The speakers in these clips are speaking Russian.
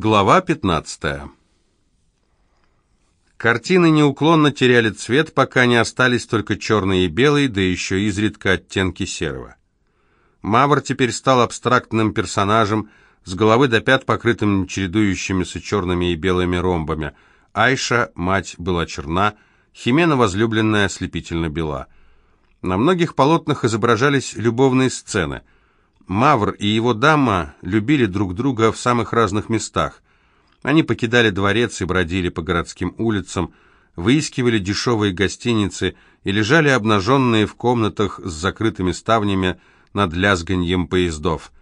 Глава 15. Картины неуклонно теряли цвет, пока не остались только черные и белые, да еще изредка оттенки серого. Мавр теперь стал абстрактным персонажем, с головы до пят покрытым чередующимися черными и белыми ромбами. Айша, мать, была черна, Химена, возлюбленная, ослепительно бела. На многих полотнах изображались любовные сцены – Мавр и его дама любили друг друга в самых разных местах. Они покидали дворец и бродили по городским улицам, выискивали дешевые гостиницы и лежали обнаженные в комнатах с закрытыми ставнями над лязганьем поездов.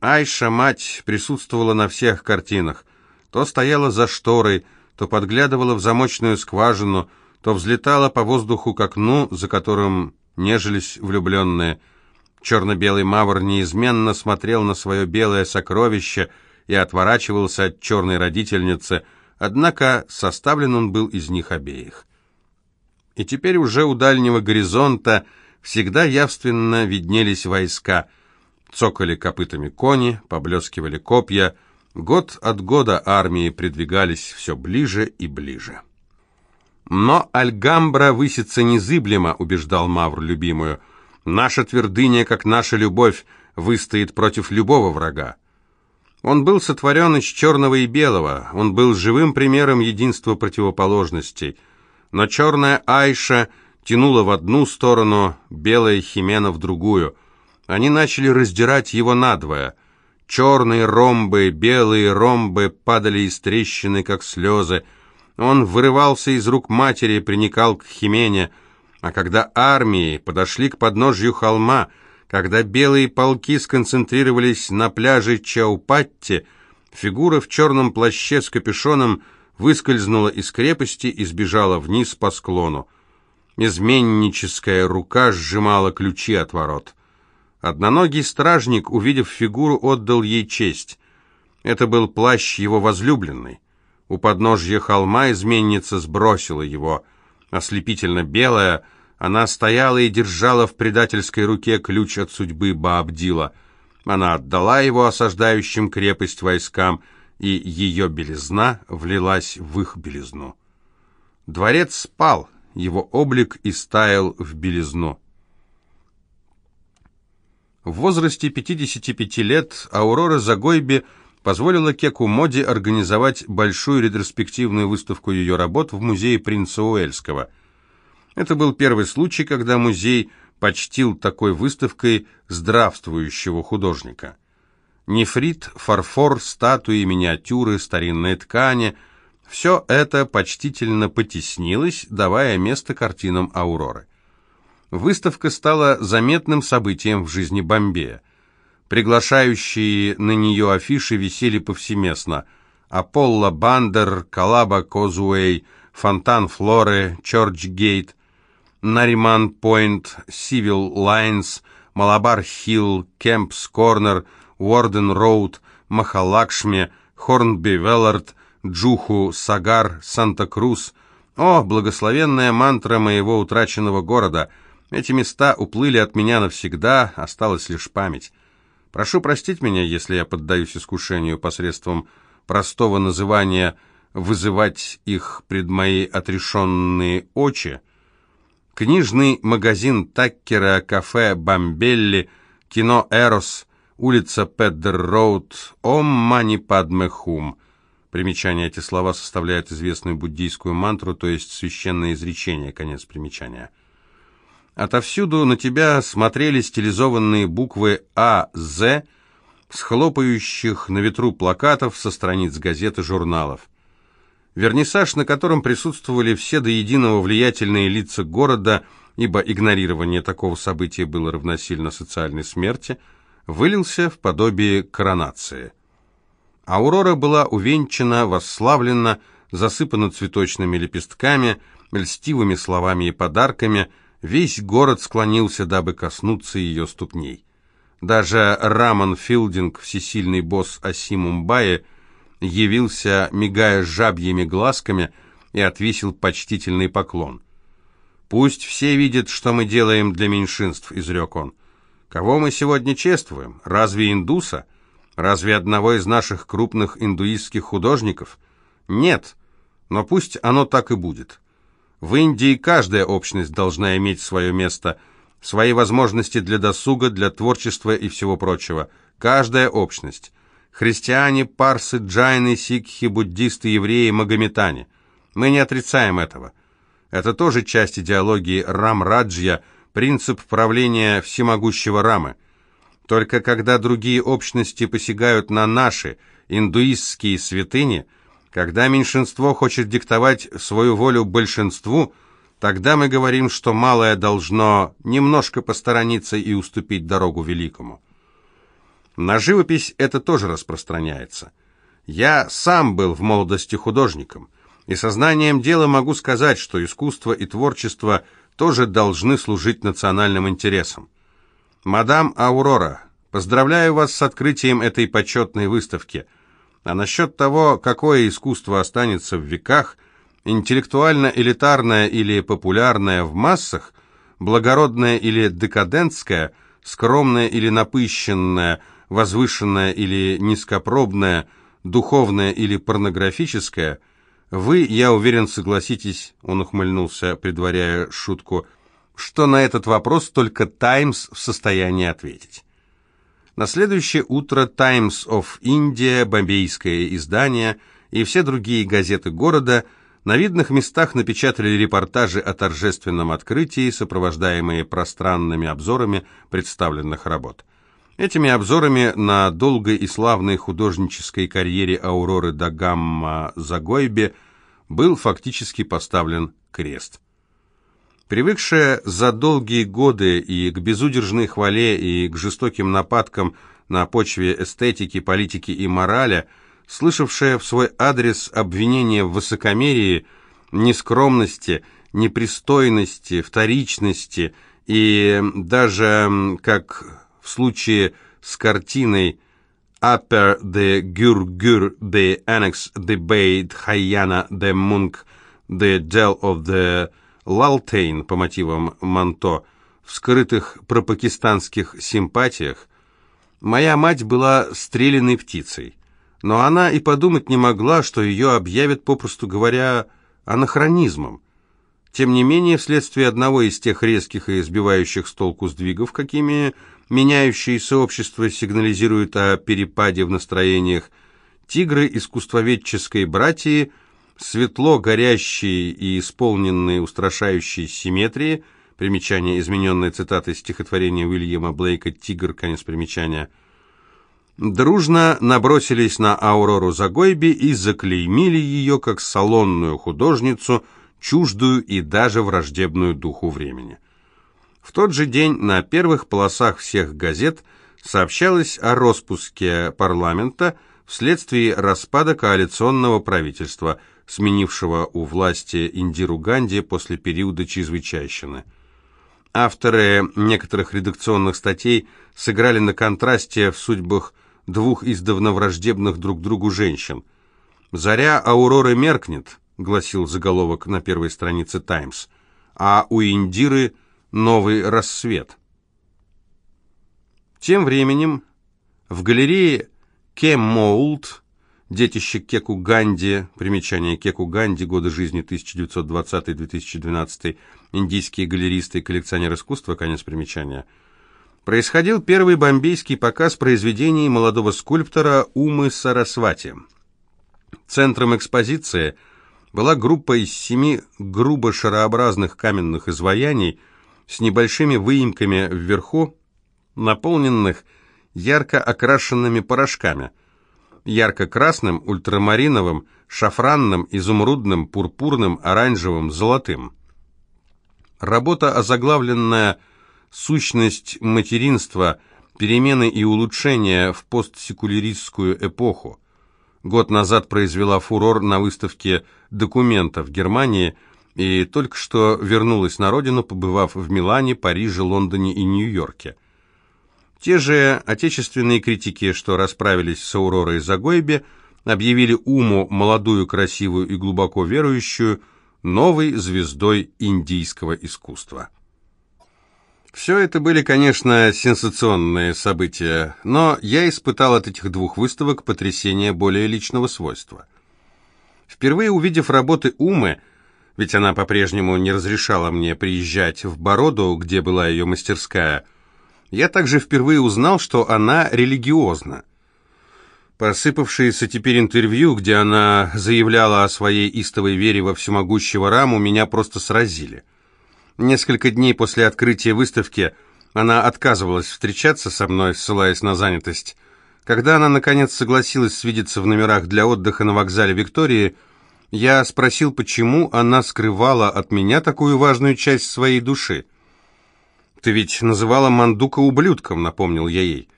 Айша, мать, присутствовала на всех картинах. То стояла за шторой, то подглядывала в замочную скважину, то взлетала по воздуху к окну, за которым нежились влюбленные – Черно-белый мавр неизменно смотрел на свое белое сокровище и отворачивался от черной родительницы, однако составлен он был из них обеих. И теперь уже у дальнего горизонта всегда явственно виднелись войска. Цокали копытами кони, поблескивали копья. Год от года армии придвигались все ближе и ближе. «Но Альгамбра высится незыблемо», — убеждал Мавр любимую, — Наша твердыня, как наша любовь, выстоит против любого врага. Он был сотворен из черного и белого, он был живым примером единства противоположностей. Но черная Айша тянула в одну сторону, белая Химена в другую. Они начали раздирать его надвое. Черные ромбы, белые ромбы падали из трещины, как слезы. Он вырывался из рук матери, приникал к Химене, а когда армии подошли к подножью холма, когда белые полки сконцентрировались на пляже Чаупатти, фигура в черном плаще с капюшоном выскользнула из крепости и сбежала вниз по склону. Изменническая рука сжимала ключи от ворот. Одноногий стражник, увидев фигуру, отдал ей честь. Это был плащ его возлюбленной. У подножья холма изменница сбросила его. Ослепительно белая, она стояла и держала в предательской руке ключ от судьбы Баабдила. Она отдала его осаждающим крепость войскам, и ее белизна влилась в их белизну. Дворец спал, его облик истаял в белизну. В возрасте 55 лет Аурора Загойби позволила Кеку Моди организовать большую ретроспективную выставку ее работ в музее принца Уэльского – это был первый случай, когда музей почтил такой выставкой здравствующего художника. Нефрит, фарфор, статуи, миниатюры, старинные ткани – все это почтительно потеснилось, давая место картинам Ауроры. Выставка стала заметным событием в жизни Бомбея. Приглашающие на нее афиши висели повсеместно. Аполло Бандер, Калаба Козуэй, Фонтан Флоры, Чорч-Гейт – Нариман-Пойнт, Сивил Лайнс, Малабар-Хилл, Кемпс-Корнер, Уорден-Роуд, Махалакшми, Хорнби-Веллард, Джуху, Сагар, Санта-Крус. О, благословенная мантра моего утраченного города! Эти места уплыли от меня навсегда, осталась лишь память. Прошу простить меня, если я поддаюсь искушению посредством простого называния «вызывать их пред мои отрешенные очи», Книжный магазин Таккера, кафе Бамбелли, кино Эрос, улица Педдер-Роуд, Ом Мани Падме Хум. Примечание эти слова составляют известную буддийскую мантру, то есть священное изречение, конец примечания. Отовсюду на тебя смотрели стилизованные буквы А, З, с на ветру плакатов со страниц газет и журналов. Вернисаж, на котором присутствовали все до единого влиятельные лица города, ибо игнорирование такого события было равносильно социальной смерти, вылился в подобие коронации. Аурора была увенчана, восславлена, засыпана цветочными лепестками, льстивыми словами и подарками, весь город склонился, дабы коснуться ее ступней. Даже Раман Филдинг, всесильный босс Аси Мумбаи, явился, мигая жабьими глазками, и отвесил почтительный поклон. «Пусть все видят, что мы делаем для меньшинств», — изрек он. «Кого мы сегодня чествуем? Разве индуса? Разве одного из наших крупных индуистских художников? Нет, но пусть оно так и будет. В Индии каждая общность должна иметь свое место, свои возможности для досуга, для творчества и всего прочего. Каждая общность. Христиане, парсы, джайны, сикхи, буддисты, евреи, магометане. Мы не отрицаем этого. Это тоже часть идеологии Рам-Раджья, принцип правления всемогущего Рамы. Только когда другие общности посягают на наши индуистские святыни, когда меньшинство хочет диктовать свою волю большинству, тогда мы говорим, что малое должно немножко посторониться и уступить дорогу великому. На живопись это тоже распространяется. Я сам был в молодости художником, и сознанием дела могу сказать, что искусство и творчество тоже должны служить национальным интересам. Мадам Аурора, поздравляю вас с открытием этой почетной выставки. А насчет того, какое искусство останется в веках, интеллектуально элитарное или популярное в массах, благородное или декадентское, скромное или напыщенное – возвышенное или низкопробное, духовное или порнографическое, вы, я уверен, согласитесь, он ухмыльнулся, предваряя шутку, что на этот вопрос только «Таймс» в состоянии ответить. На следующее утро «Таймс of India», бомбейское издание и все другие газеты города на видных местах напечатали репортажи о торжественном открытии, сопровождаемые пространными обзорами представленных работ. Этими обзорами на долгой и славной художнической карьере Ауроры да Гамма Загойбе был фактически поставлен крест. Привыкшая за долгие годы и к безудержной хвале, и к жестоким нападкам на почве эстетики, политики и морали, слышавшая в свой адрес обвинения в высокомерии, нескромности, непристойности, вторичности и даже, как в случае с картиной Upper de Gurgur de Annex de Beit Hayana de Munk de Dell of the Laltain по мотивам Манто в скрытых пропакистанских симпатиях, моя мать была стреляной птицей, но она и подумать не могла, что ее объявят, попросту говоря, анахронизмом. Тем не менее, вследствие одного из тех резких и избивающих с толку сдвигов, какими меняющиеся общества сигнализируют о перепаде в настроениях, тигры искусствоведческой братьи, светло горящие и исполненные устрашающей симметрии, примечание, измененной цитатой стихотворения Уильяма Блейка «Тигр», конец примечания, дружно набросились на Аурору Загойби и заклеймили ее как салонную художницу, чуждую и даже враждебную духу времени. В тот же день на первых полосах всех газет сообщалось о распуске парламента вследствие распада коалиционного правительства, сменившего у власти Индиру Ганди после периода чрезвычайщины. Авторы некоторых редакционных статей сыграли на контрасте в судьбах двух издавна враждебных друг другу женщин. «Заря Ауроры меркнет», — гласил заголовок на первой странице «Таймс», а у Индиры новый рассвет. Тем временем в галерее Кеммоулт, детище Кеку Ганди, примечание Кеку Ганди, годы жизни 1920-2012, индийские галеристы и коллекционер искусства, конец примечания, происходил первый бомбейский показ произведений молодого скульптора Умы Сарасвати. Центром экспозиции была группа из семи грубо шарообразных каменных изваяний – с небольшими выемками вверху, наполненных ярко окрашенными порошками, ярко-красным, ультрамариновым, шафранным, изумрудным, пурпурным, оранжевым, золотым. Работа, озаглавленная «Сущность материнства. Перемены и улучшения в постсекуляристскую эпоху», год назад произвела фурор на выставке документов в Германии – и только что вернулась на родину, побывав в Милане, Париже, Лондоне и Нью-Йорке. Те же отечественные критики, что расправились с Ауророй Загойбе, объявили Уму, молодую, красивую и глубоко верующую, новой звездой индийского искусства. Все это были, конечно, сенсационные события, но я испытал от этих двух выставок потрясение более личного свойства. Впервые увидев работы Умы, ведь она по-прежнему не разрешала мне приезжать в Бороду, где была ее мастерская, я также впервые узнал, что она религиозна. Посыпавшиеся теперь интервью, где она заявляла о своей истовой вере во всемогущего Раму, меня просто сразили. Несколько дней после открытия выставки она отказывалась встречаться со мной, ссылаясь на занятость. Когда она, наконец, согласилась свидеться в номерах для отдыха на вокзале Виктории, я спросил, почему она скрывала от меня такую важную часть своей души. «Ты ведь называла Мандука ублюдком», — напомнил я ей.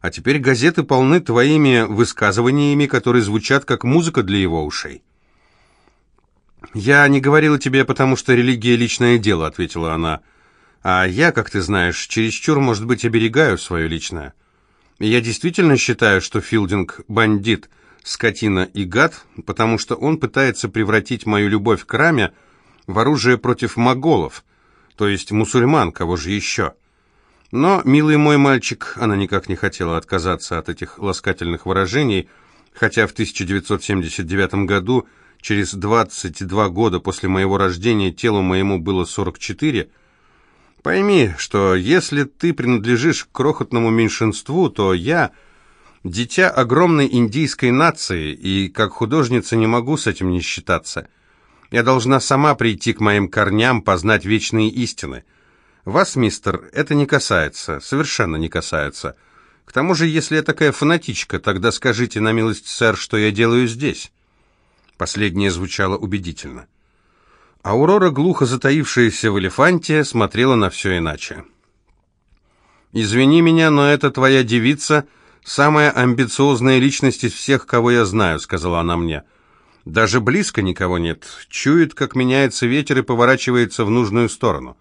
«А теперь газеты полны твоими высказываниями, которые звучат как музыка для его ушей». «Я не говорила тебе, потому что религия — личное дело», — ответила она. «А я, как ты знаешь, чересчур, может быть, оберегаю свое личное. Я действительно считаю, что Филдинг — бандит, скотина и гад, потому что он пытается превратить мою любовь к раме в оружие против моголов, то есть мусульман, кого же еще». Но, милый мой мальчик, она никак не хотела отказаться от этих ласкательных выражений, хотя в 1979 году через 22 года после моего рождения телу моему было 44, пойми, что если ты принадлежишь к крохотному меньшинству, то я дитя огромной индийской нации, и как художница не могу с этим не считаться. Я должна сама прийти к моим корням, познать вечные истины. Вас, мистер, это не касается, совершенно не касается. К тому же, если я такая фанатичка, тогда скажите на милость, сэр, что я делаю здесь». Последнее звучало убедительно. Аурора, глухо затаившаяся в элефанте, смотрела на все иначе. «Извини меня, но это твоя девица, самая амбициозная личность из всех, кого я знаю», — сказала она мне. «Даже близко никого нет. Чует, как меняется ветер и поворачивается в нужную сторону».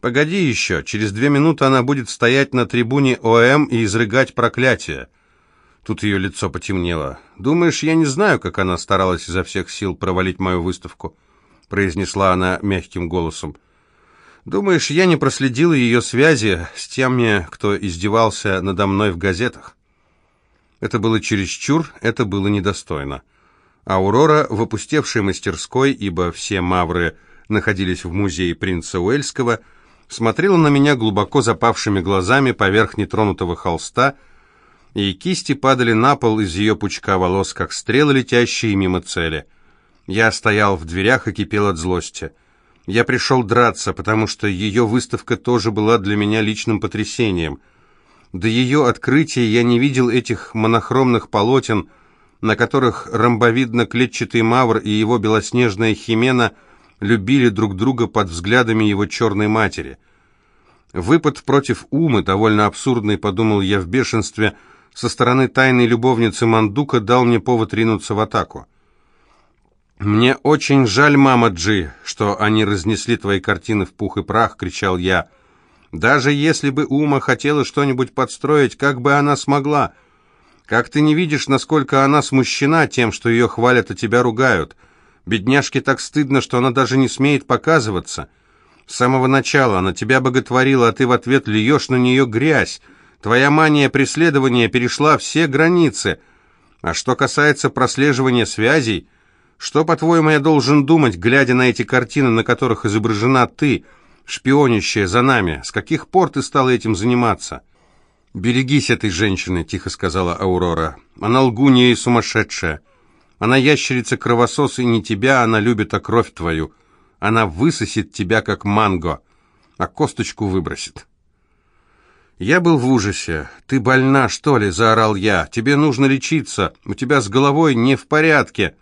«Погоди еще, через две минуты она будет стоять на трибуне ОМ и изрыгать проклятие». Тут ее лицо потемнело. «Думаешь, я не знаю, как она старалась изо всех сил провалить мою выставку?» произнесла она мягким голосом. «Думаешь, я не проследила ее связи с теми, кто издевался надо мной в газетах?» Это было чересчур, это было недостойно. Аурора, в опустевшей мастерской, ибо все мавры находились в музее принца Уэльского, смотрела на меня глубоко запавшими глазами поверх нетронутого холста — и кисти падали на пол из ее пучка волос, как стрелы, летящие мимо цели. Я стоял в дверях и кипел от злости. Я пришел драться, потому что ее выставка тоже была для меня личным потрясением. До ее открытия я не видел этих монохромных полотен, на которых ромбовидно-клетчатый мавр и его белоснежная химена любили друг друга под взглядами его черной матери. Выпад против Умы, довольно абсурдный, подумал я в бешенстве, — со стороны тайной любовницы Мандука дал мне повод ринуться в атаку. «Мне очень жаль, мама Джи, что они разнесли твои картины в пух и прах», — кричал я. «Даже если бы Ума хотела что-нибудь подстроить, как бы она смогла? Как ты не видишь, насколько она смущена тем, что ее хвалят, а тебя ругают? Бедняжке так стыдно, что она даже не смеет показываться. С самого начала она тебя боготворила, а ты в ответ льешь на нее грязь. Твоя мания преследования перешла все границы. А что касается прослеживания связей, что, по-твоему, я должен думать, глядя на эти картины, на которых изображена ты, шпионящая за нами? С каких пор ты стала этим заниматься?» «Берегись этой женщины», — тихо сказала Аурора. «Она лгунья и сумасшедшая. Она ящерица кровосос, и не тебя она любит, а кровь твою. Она высосет тебя, как манго, а косточку выбросит». Я был в ужасе. «Ты больна, что ли?» – заорал я. «Тебе нужно лечиться. У тебя с головой не в порядке».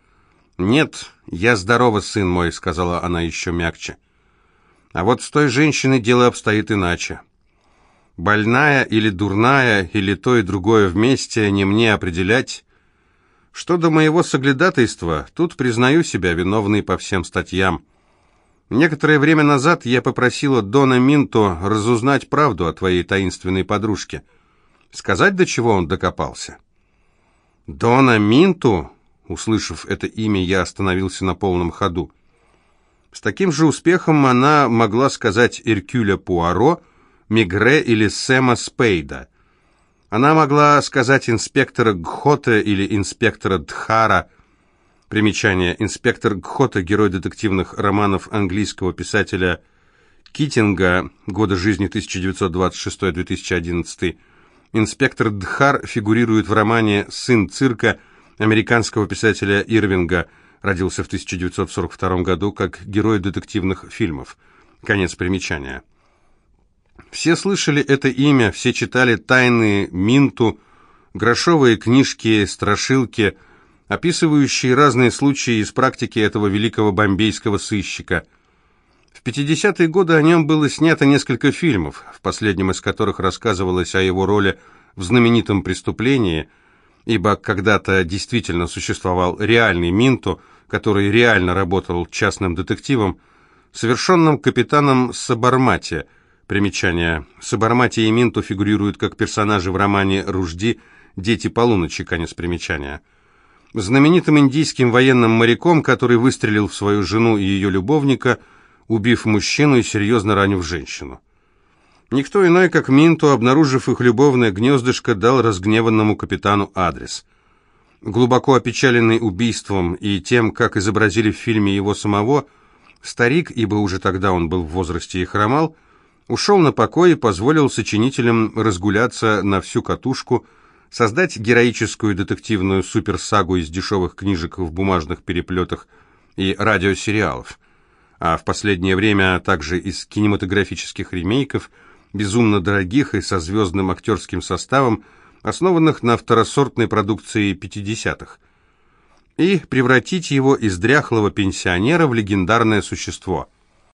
«Нет, я здорова, сын мой», – сказала она еще мягче. А вот с той женщиной дело обстоит иначе. Больная или дурная, или то и другое вместе, не мне определять. Что до моего соглядатайства, тут признаю себя виновной по всем статьям. Некоторое время назад я попросила Дона Минто разузнать правду о твоей таинственной подружке. Сказать, до чего он докопался? Дона Минту? Услышав это имя, я остановился на полном ходу. С таким же успехом она могла сказать Эркюля Пуаро Мигре или Сэма Спейда. Она могла сказать инспектора Гхота или инспектора Дхара. Примечание. Инспектор Гхота – герой детективных романов английского писателя Китинга, года жизни 1926-2011. Инспектор Дхар фигурирует в романе «Сын цирка» американского писателя Ирвинга, родился в 1942 году как герой детективных фильмов. Конец примечания. Все слышали это имя, все читали тайны Минту, грошовые книжки, страшилки, описывающие разные случаи из практики этого великого бомбейского сыщика. В 50-е годы о нем было снято несколько фильмов, в последнем из которых рассказывалось о его роли в знаменитом преступлении, ибо когда-то действительно существовал реальный Минту, который реально работал частным детективом, совершенным капитаном Сабармати – Примечание. Сабармати и Минту фигурируют как персонажи в романе «Ружди. Дети полуночи». Конец примечания. Знаменитым индийским военным моряком, который выстрелил в свою жену и ее любовника, убив мужчину и серьезно ранив женщину. Никто иной, как Минту, обнаружив их любовное гнездышко, дал разгневанному капитану адрес. Глубоко опечаленный убийством и тем, как изобразили в фильме его самого, старик, ибо уже тогда он был в возрасте и хромал, ушел на покой и позволил сочинителям разгуляться на всю катушку, создать героическую детективную суперсагу из дешевых книжек в бумажных переплетах и радиосериалов, а в последнее время также из кинематографических ремейков, безумно дорогих и со звездным актерским составом, основанных на второсортной продукции 50-х, и превратить его из дряхлого пенсионера в легендарное существо –